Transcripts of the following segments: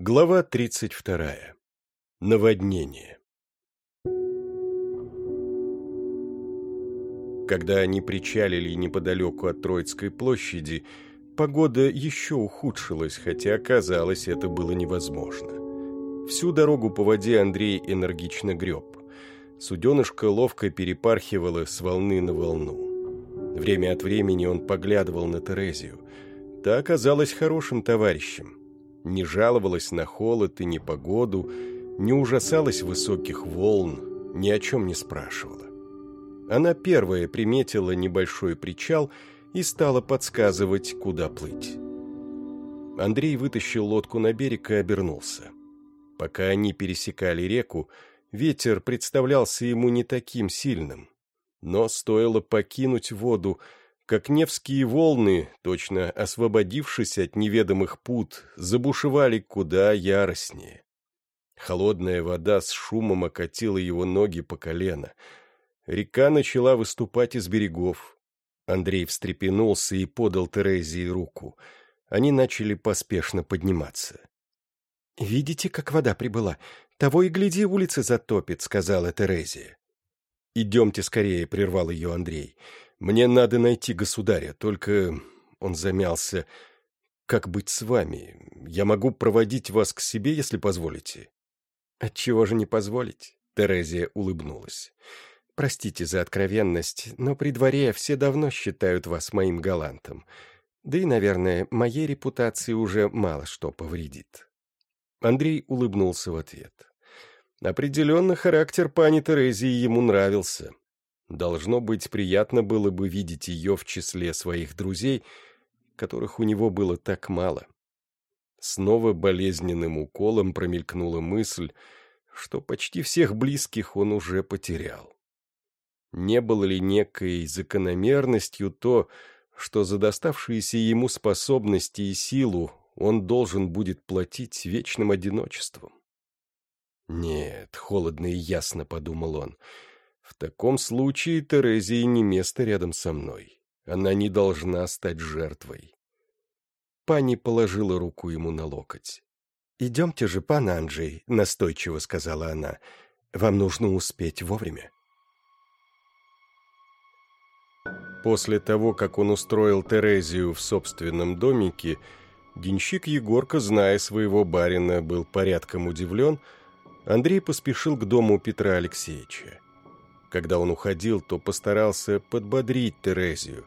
Глава 32. Наводнение. Когда они причалили неподалеку от Троицкой площади, погода еще ухудшилась, хотя, казалось, это было невозможно. Всю дорогу по воде Андрей энергично греб. Суденышко ловко перепархивало с волны на волну. Время от времени он поглядывал на Терезию. Та оказалась хорошим товарищем не жаловалась на холод и непогоду, не ужасалась высоких волн, ни о чем не спрашивала. Она первая приметила небольшой причал и стала подсказывать, куда плыть. Андрей вытащил лодку на берег и обернулся. Пока они пересекали реку, ветер представлялся ему не таким сильным. Но стоило покинуть воду, как Невские волны, точно освободившись от неведомых пут, забушевали куда яростнее. Холодная вода с шумом окатила его ноги по колено. Река начала выступать из берегов. Андрей встрепенулся и подал Терезии руку. Они начали поспешно подниматься. «Видите, как вода прибыла? Того и гляди, улицы затопит», — сказала Терезия. «Идемте скорее», — прервал ее Андрей. Мне надо найти государя, только...» Он замялся. «Как быть с вами? Я могу проводить вас к себе, если позволите». «Отчего же не позволить?» Терезия улыбнулась. «Простите за откровенность, но при дворе все давно считают вас моим галантом. Да и, наверное, моей репутации уже мало что повредит». Андрей улыбнулся в ответ. Определенно, характер пани Терезии ему нравился. Должно быть, приятно было бы видеть ее в числе своих друзей, которых у него было так мало. Снова болезненным уколом промелькнула мысль, что почти всех близких он уже потерял. Не было ли некой закономерностью то, что за доставшиеся ему способности и силу он должен будет платить вечным одиночеством? «Нет, холодно и ясно», — подумал он, — в таком случае Терезии не место рядом со мной. Она не должна стать жертвой. Пани положила руку ему на локоть. «Идемте же, пан Анджей», — настойчиво сказала она. «Вам нужно успеть вовремя». После того, как он устроил Терезию в собственном домике, денщик Егорка, зная своего барина, был порядком удивлен, Андрей поспешил к дому Петра Алексеевича. Когда он уходил, то постарался подбодрить Терезию.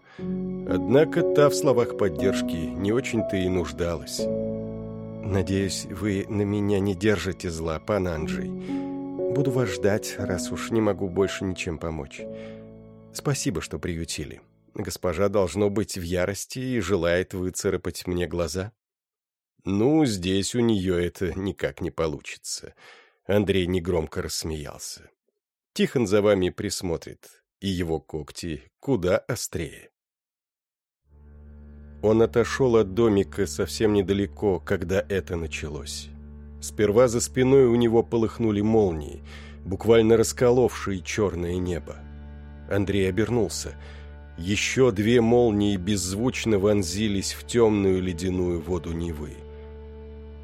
Однако та в словах поддержки не очень-то и нуждалась. «Надеюсь, вы на меня не держите зла, пан Анджей. Буду вас ждать, раз уж не могу больше ничем помочь. Спасибо, что приютили. Госпожа должно быть в ярости и желает выцарапать мне глаза». «Ну, здесь у нее это никак не получится». Андрей негромко рассмеялся. Тихон за вами присмотрит, и его когти куда острее. Он отошел от домика совсем недалеко, когда это началось. Сперва за спиной у него полыхнули молнии, буквально расколовшие черное небо. Андрей обернулся. Еще две молнии беззвучно вонзились в темную ледяную воду Невы.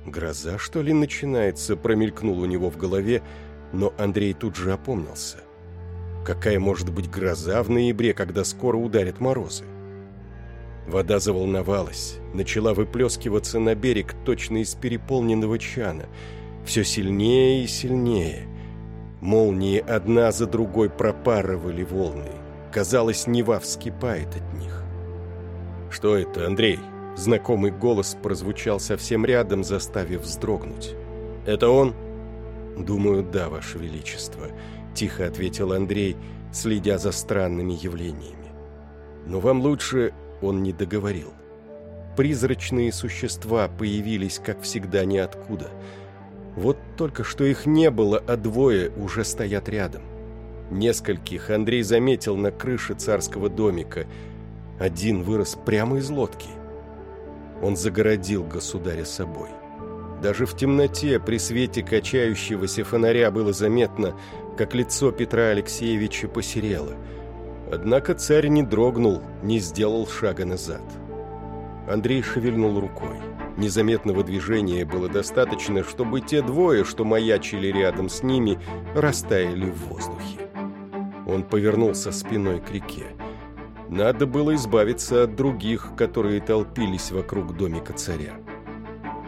«Гроза, что ли, начинается?» промелькнул у него в голове, но Андрей тут же опомнился. Какая может быть гроза в ноябре, когда скоро ударят морозы? Вода заволновалась, начала выплескиваться на берег точно из переполненного чана. Все сильнее и сильнее. Молнии одна за другой пропарывали волны. Казалось, Нева вскипает от них. «Что это, Андрей?» Знакомый голос прозвучал совсем рядом, заставив вздрогнуть. «Это он?» «Думаю, да, Ваше Величество», — тихо ответил Андрей, следя за странными явлениями. «Но вам лучше...» — он не договорил. Призрачные существа появились, как всегда, ниоткуда. Вот только что их не было, а двое уже стоят рядом. Нескольких Андрей заметил на крыше царского домика. Один вырос прямо из лодки. Он загородил государя собой. Даже в темноте при свете качающегося фонаря было заметно, как лицо Петра Алексеевича посерело. Однако царь не дрогнул, не сделал шага назад. Андрей шевельнул рукой. Незаметного движения было достаточно, чтобы те двое, что маячили рядом с ними, растаяли в воздухе. Он повернулся спиной к реке. Надо было избавиться от других, которые толпились вокруг домика царя.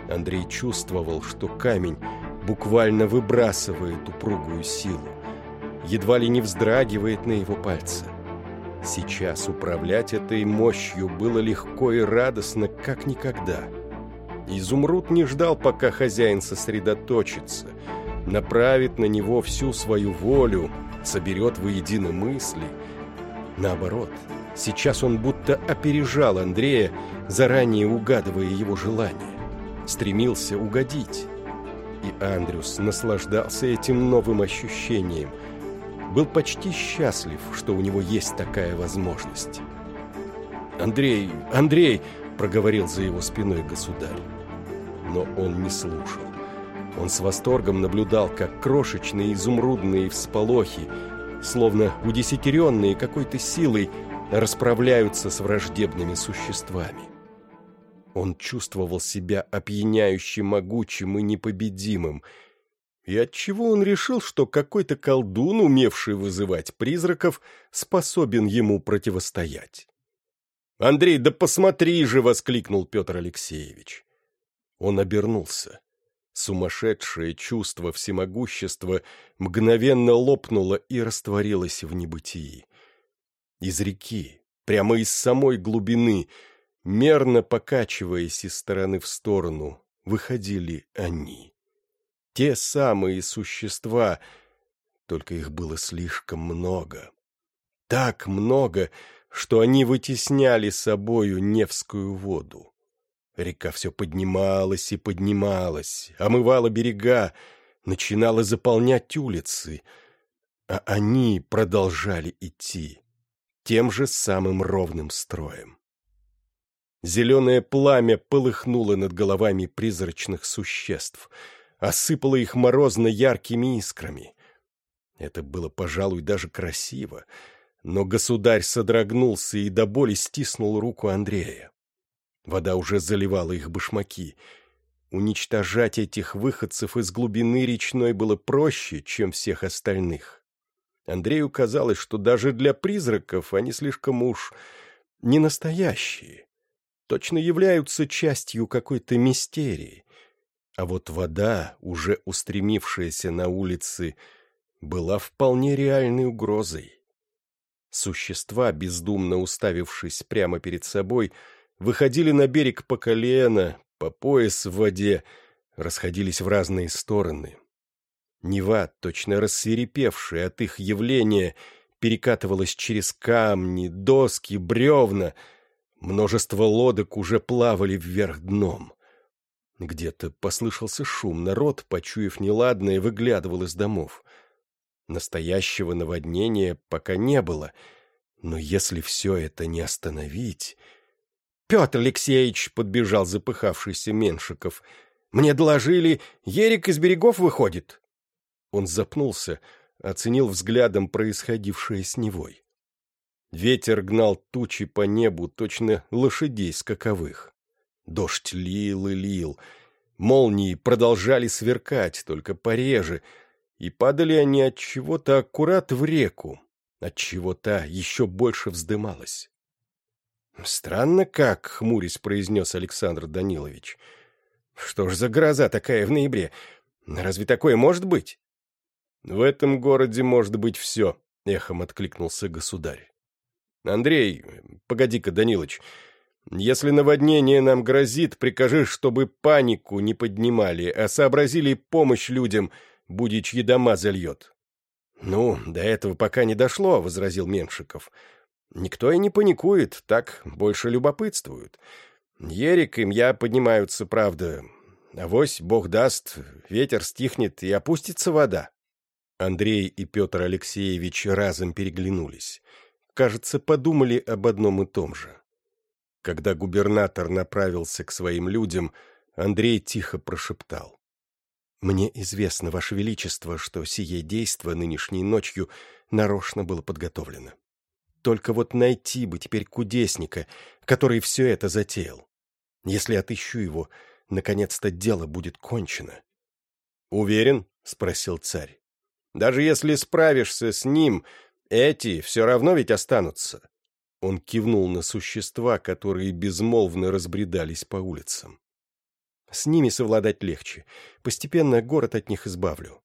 Андрей чувствовал, что камень буквально выбрасывает упругую силу, едва ли не вздрагивает на его пальце. Сейчас управлять этой мощью было легко и радостно, как никогда — Изумруд не ждал, пока хозяин сосредоточится, направит на него всю свою волю, соберет воедино мысли. Наоборот, сейчас он будто опережал Андрея, заранее угадывая его желание. Стремился угодить. И Андрюс наслаждался этим новым ощущением. Был почти счастлив, что у него есть такая возможность. «Андрей, Андрей!» — проговорил за его спиной государь но он не слушал. Он с восторгом наблюдал, как крошечные изумрудные всполохи, словно удесятеренные какой-то силой, расправляются с враждебными существами. Он чувствовал себя опьяняюще могучим и непобедимым, и отчего он решил, что какой-то колдун, умевший вызывать призраков, способен ему противостоять. «Андрей, да посмотри же!» — воскликнул Петр Алексеевич. Он обернулся. Сумасшедшее чувство всемогущества мгновенно лопнуло и растворилось в небытии. Из реки, прямо из самой глубины, мерно покачиваясь из стороны в сторону, выходили они. Те самые существа, только их было слишком много. Так много, что они вытесняли собою Невскую воду. Река все поднималась и поднималась, омывала берега, начинала заполнять улицы, а они продолжали идти тем же самым ровным строем. Зеленое пламя полыхнуло над головами призрачных существ, осыпало их морозно яркими искрами. Это было, пожалуй, даже красиво, но государь содрогнулся и до боли стиснул руку Андрея. Вода уже заливала их башмаки. Уничтожать этих выходцев из глубины речной было проще, чем всех остальных. Андрею казалось, что даже для призраков они слишком уж не настоящие. Точно являются частью какой-то мистерии. А вот вода, уже устремившаяся на улицы, была вполне реальной угрозой. Существа, бездумно уставившись прямо перед собой, — выходили на берег по колено, по пояс в воде, расходились в разные стороны. Нева, точно рассверепевшая от их явления, перекатывалась через камни, доски, бревна. Множество лодок уже плавали вверх дном. Где-то послышался шум, народ, почуяв неладное, выглядывал из домов. Настоящего наводнения пока не было, но если все это не остановить... Петр Алексеевич, — подбежал запыхавшийся Меншиков, — мне доложили, Ерик из берегов выходит. Он запнулся, оценил взглядом происходившее с Невой. Ветер гнал тучи по небу, точно лошадей скаковых. Дождь лил и лил. Молнии продолжали сверкать, только пореже, и падали они от чего-то аккурат в реку, от чего-то еще больше вздымалась. «Странно как», — хмурясь произнес Александр Данилович. «Что ж за гроза такая в ноябре? Разве такое может быть?» «В этом городе может быть все», — эхом откликнулся государь. «Андрей, погоди-ка, Данилыч, если наводнение нам грозит, прикажи, чтобы панику не поднимали, а сообразили помощь людям, будь дома зальет». «Ну, до этого пока не дошло», — возразил Меншиков. Никто и не паникует, так больше любопытствуют. Ерик им я поднимаются, правда. Авось, бог даст, ветер стихнет и опустится вода. Андрей и Петр Алексеевич разом переглянулись. Кажется, подумали об одном и том же. Когда губернатор направился к своим людям, Андрей тихо прошептал. «Мне известно, Ваше Величество, что сие действо нынешней ночью нарочно было подготовлено. Только вот найти бы теперь кудесника, который все это затеял. Если отыщу его, наконец-то дело будет кончено. «Уверен?» — спросил царь. «Даже если справишься с ним, эти все равно ведь останутся». Он кивнул на существа, которые безмолвно разбредались по улицам. «С ними совладать легче. Постепенно город от них избавлю.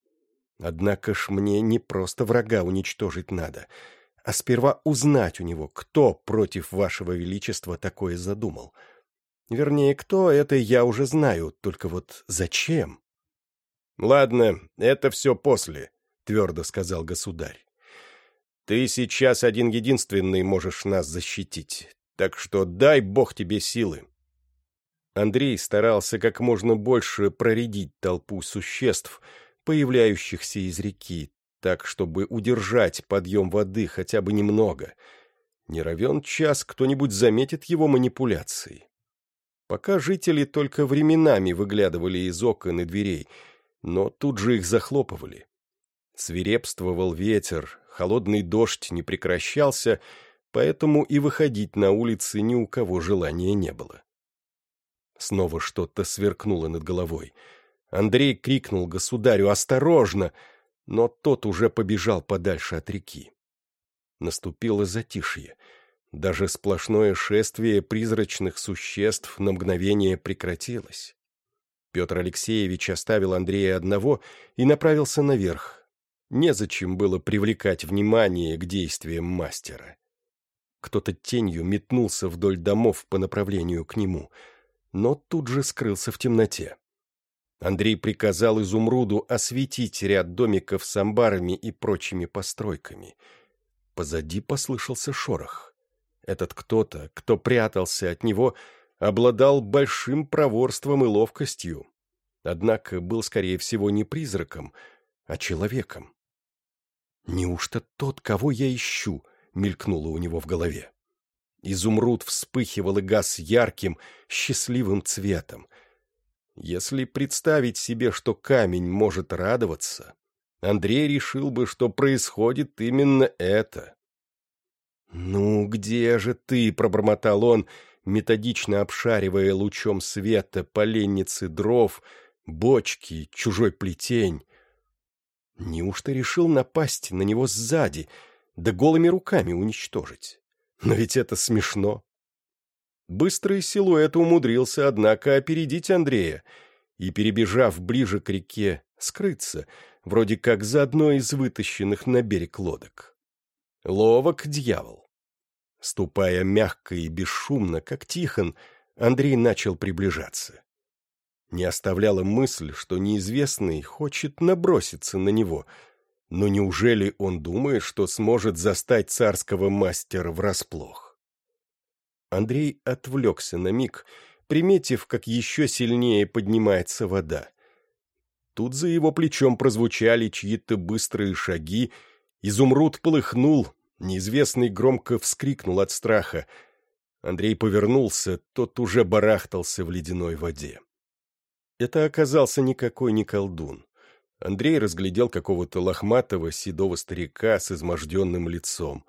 Однако ж мне не просто врага уничтожить надо, а сперва узнать у него, кто против вашего величества такое задумал. Вернее, кто, это я уже знаю, только вот зачем?» «Ладно, это все после», — твердо сказал государь. «Ты сейчас один-единственный можешь нас защитить, так что дай бог тебе силы». Андрей старался как можно больше проредить толпу существ, появляющихся из реки, так, чтобы удержать подъем воды хотя бы немного. Не равен час кто-нибудь заметит его манипуляции. Пока жители только временами выглядывали из окон и дверей — но тут же их захлопывали. Свирепствовал ветер, холодный дождь не прекращался, поэтому и выходить на улицы ни у кого желания не было. Снова что-то сверкнуло над головой. Андрей крикнул государю «Осторожно!», но тот уже побежал подальше от реки. Наступило затишье. Даже сплошное шествие призрачных существ на мгновение прекратилось. Петр Алексеевич оставил Андрея одного и направился наверх. Незачем было привлекать внимание к действиям мастера. Кто-то тенью метнулся вдоль домов по направлению к нему, но тут же скрылся в темноте. Андрей приказал Изумруду осветить ряд домиков с амбарами и прочими постройками. Позади послышался шорох. Этот кто-то, кто прятался от него, обладал большим проворством и ловкостью, однако был, скорее всего, не призраком, а человеком. «Неужто тот, кого я ищу?» — мелькнуло у него в голове. Изумруд вспыхивал и газ ярким, счастливым цветом. Если представить себе, что камень может радоваться, Андрей решил бы, что происходит именно это. «Ну, где же ты?» — пробормотал он, методично обшаривая лучом света поленницы дров, бочки, чужой плетень. Неужто решил напасть на него сзади, да голыми руками уничтожить? Но ведь это смешно. Быстрый силуэт умудрился, однако, опередить Андрея и, перебежав ближе к реке, скрыться, вроде как за одной из вытащенных на берег лодок. Ловок дьявол. Ступая мягко и бесшумно, как Тихон, Андрей начал приближаться. Не оставляла мысль, что неизвестный хочет наброситься на него, но неужели он думает, что сможет застать царского мастера врасплох? Андрей отвлекся на миг, приметив, как еще сильнее поднимается вода. Тут за его плечом прозвучали чьи-то быстрые шаги, изумруд полыхнул, Неизвестный громко вскрикнул от страха. Андрей повернулся, тот уже барахтался в ледяной воде. Это оказался никакой не колдун. Андрей разглядел какого-то лохматого седого старика с изможденным лицом.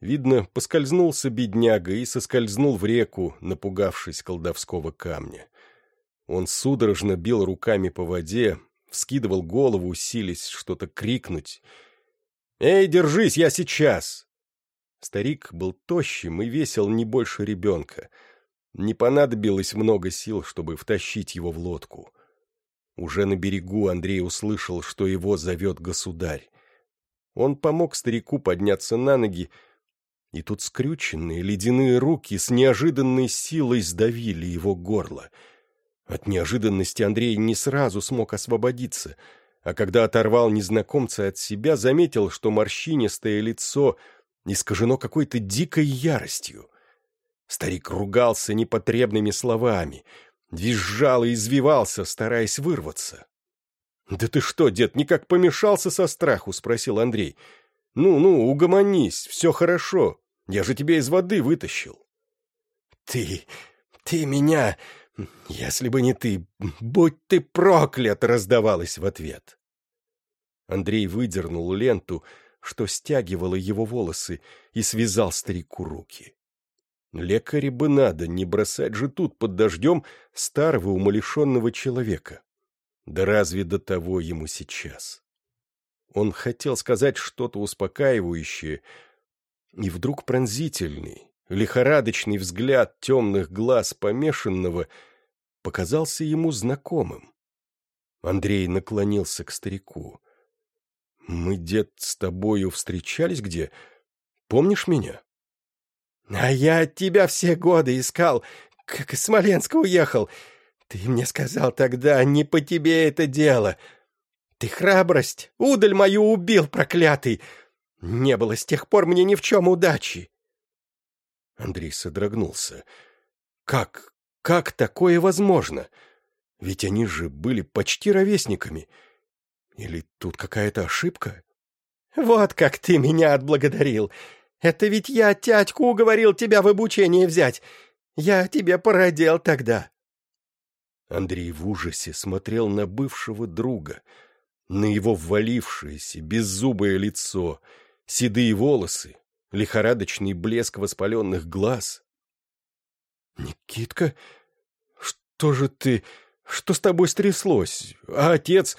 Видно, поскользнулся бедняга и соскользнул в реку, напугавшись колдовского камня. Он судорожно бил руками по воде, вскидывал голову, силясь что-то крикнуть — «Эй, держись, я сейчас!» Старик был тощим и весил не больше ребенка. Не понадобилось много сил, чтобы втащить его в лодку. Уже на берегу Андрей услышал, что его зовет государь. Он помог старику подняться на ноги, и тут скрюченные ледяные руки с неожиданной силой сдавили его горло. От неожиданности Андрей не сразу смог освободиться — а когда оторвал незнакомца от себя, заметил, что морщинистое лицо искажено какой-то дикой яростью. Старик ругался непотребными словами, визжал и извивался, стараясь вырваться. — Да ты что, дед, никак помешался со страху? — спросил Андрей. — Ну-ну, угомонись, все хорошо, я же тебя из воды вытащил. — Ты... ты меня... «Если бы не ты, будь ты проклят!» — раздавалось в ответ. Андрей выдернул ленту, что стягивало его волосы, и связал старику руки. Лекаре бы надо, не бросать же тут под дождем старого умалишенного человека. Да разве до того ему сейчас? Он хотел сказать что-то успокаивающее, и вдруг пронзительный, лихорадочный взгляд темных глаз помешанного показался ему знакомым. Андрей наклонился к старику. «Мы, дед, с тобою встречались где? Помнишь меня?» «А я от тебя все годы искал, как из Смоленска уехал. Ты мне сказал тогда, не по тебе это дело. Ты храбрость, удаль мою убил, проклятый. Не было с тех пор мне ни в чем удачи». Андрей содрогнулся. «Как? Как такое возможно? Ведь они же были почти ровесниками. Или тут какая-то ошибка?» «Вот как ты меня отблагодарил. Это ведь я тятьку уговорил тебя в обучение взять. Я тебе породел тогда». Андрей в ужасе смотрел на бывшего друга, на его ввалившееся, беззубое лицо, седые волосы, лихорадочный блеск воспаленных глаз. «Никитка, что же ты... Что с тобой стряслось? А отец...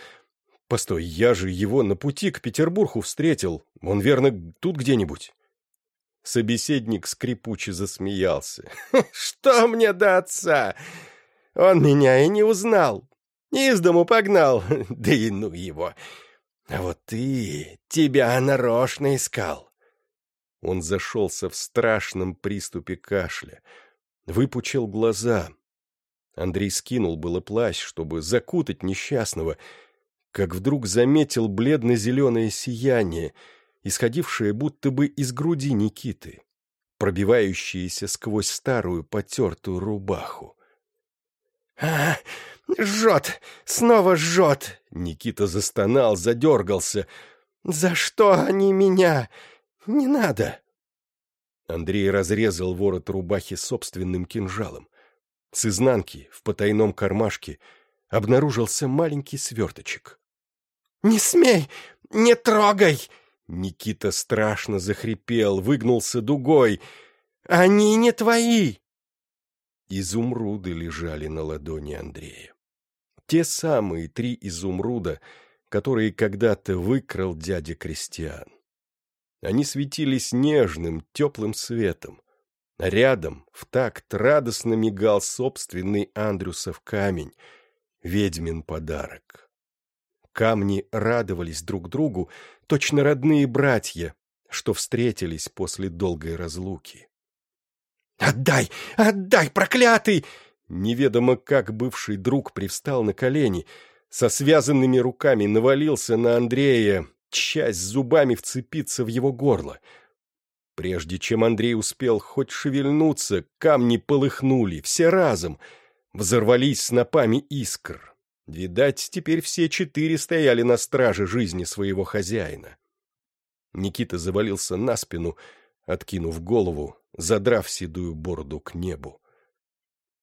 Постой, я же его на пути к Петербургу встретил. Он, верно, тут где-нибудь?» Собеседник скрипуче засмеялся. «Что мне до отца? Он меня и не узнал. Из дому погнал, да и ну его. А вот ты, тебя нарочно искал». Он зашелся в страшном приступе кашля, выпучил глаза. Андрей скинул было плащ, чтобы закутать несчастного, как вдруг заметил бледно-зеленое сияние — исходившее будто бы из груди Никиты, пробивающееся сквозь старую потертую рубаху. «А, жжет! Снова жжет!» Никита застонал, задергался. «За что они меня? Не надо!» Андрей разрезал ворот рубахи собственным кинжалом. С изнанки, в потайном кармашке, обнаружился маленький сверточек. «Не смей! Не трогай!» Никита страшно захрипел, выгнулся дугой. «Они не твои!» Изумруды лежали на ладони Андрея. Те самые три изумруда, которые когда-то выкрал дядя Кристиан. Они светились нежным, теплым светом. рядом, в такт, радостно мигал собственный Андрюсов камень, ведьмин подарок. Камни радовались друг другу, точно родные братья, что встретились после долгой разлуки. «Отдай! Отдай, проклятый!» Неведомо как бывший друг привстал на колени, со связанными руками навалился на Андрея, часть зубами вцепиться в его горло. Прежде чем Андрей успел хоть шевельнуться, камни полыхнули, все разом, взорвались снопами искр. Видать, теперь все четыре стояли на страже жизни своего хозяина. Никита завалился на спину, откинув голову, задрав седую бороду к небу.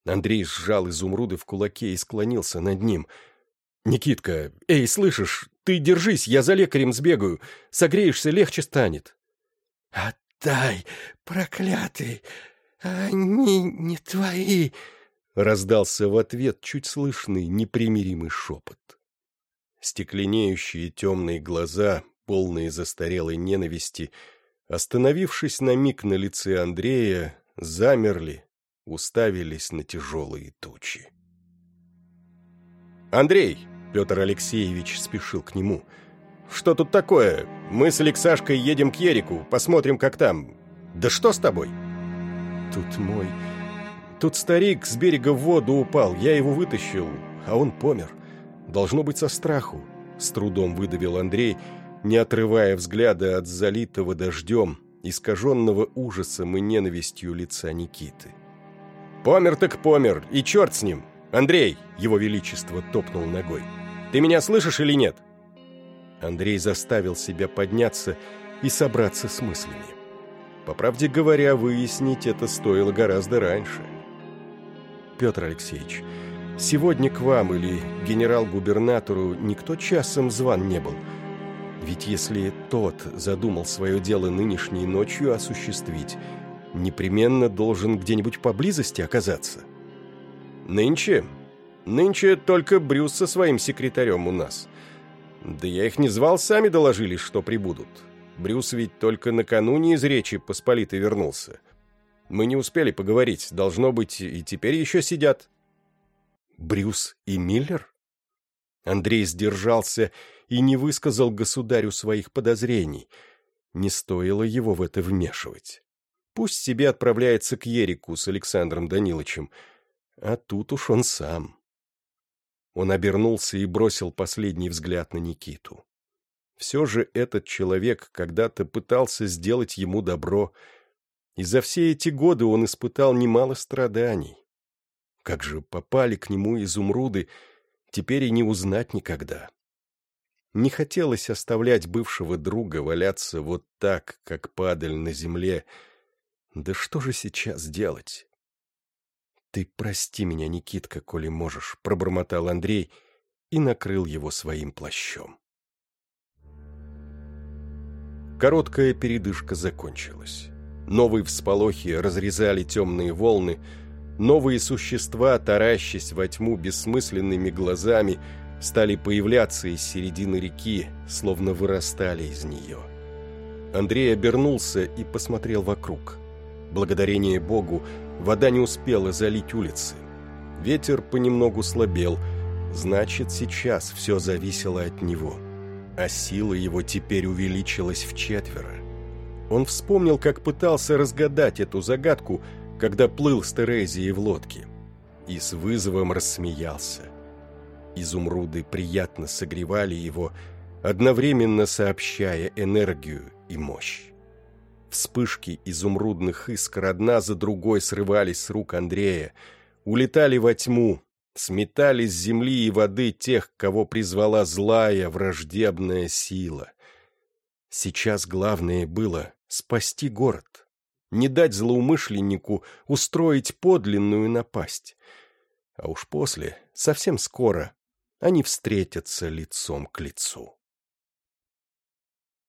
Андрей сжал изумруды в кулаке и склонился над ним. «Никитка, эй, слышишь, ты держись, я за лекарем сбегаю. Согреешься, легче станет». «Отдай, проклятый, они не твои!» Раздался в ответ чуть слышный непримиримый шепот. Стекленеющие темные глаза, полные застарелой ненависти, остановившись на миг на лице Андрея, замерли, уставились на тяжелые тучи. «Андрей!» — Петр Алексеевич спешил к нему. «Что тут такое? Мы с Алексашкой едем к Ерику, посмотрим, как там. Да что с тобой?» «Тут мой...» Тут старик с берега в воду упал, я его вытащил, а он помер. Должно быть со страху, с трудом выдавил Андрей, не отрывая взгляда от залитого дождем, искаженного ужасом и ненавистью лица Никиты. «Помер так помер, и черт с ним! Андрей!» — его величество топнул ногой. «Ты меня слышишь или нет?» Андрей заставил себя подняться и собраться с мыслями. По правде говоря, выяснить это стоило гораздо раньше. Петр Алексеевич, сегодня к вам или генерал-губернатору никто часом зван не был. Ведь если тот задумал свое дело нынешней ночью осуществить, непременно должен где-нибудь поблизости оказаться. Нынче? Нынче только Брюс со своим секретарем у нас. Да я их не звал, сами доложили, что прибудут. Брюс ведь только накануне из Речи Посполитой вернулся. Мы не успели поговорить, должно быть, и теперь еще сидят. Брюс и Миллер? Андрей сдержался и не высказал государю своих подозрений. Не стоило его в это вмешивать. Пусть себе отправляется к Ерику с Александром Даниловичем, а тут уж он сам. Он обернулся и бросил последний взгляд на Никиту. Все же этот человек когда-то пытался сделать ему добро, и за все эти годы он испытал немало страданий. Как же попали к нему изумруды, теперь и не узнать никогда. Не хотелось оставлять бывшего друга валяться вот так, как падаль на земле. Да что же сейчас делать? «Ты прости меня, Никитка, коли можешь», — пробормотал Андрей и накрыл его своим плащом. Короткая передышка закончилась. Новые всполохи разрезали темные волны, новые существа, таращась во тьму бессмысленными глазами, стали появляться из середины реки, словно вырастали из нее. Андрей обернулся и посмотрел вокруг. Благодарение Богу, вода не успела залить улицы. Ветер понемногу слабел, значит, сейчас все зависело от него. А сила его теперь увеличилась в четверо. Он вспомнил, как пытался разгадать эту загадку, когда плыл с Терезией в лодке. И с вызовом рассмеялся. Изумруды приятно согревали его, одновременно сообщая энергию и мощь. Вспышки изумрудных искр одна за другой срывались с рук Андрея, улетали во тьму, сметали с земли и воды тех, кого призвала злая враждебная сила. Сейчас главное было спасти город, не дать злоумышленнику устроить подлинную напасть. А уж после, совсем скоро, они встретятся лицом к лицу.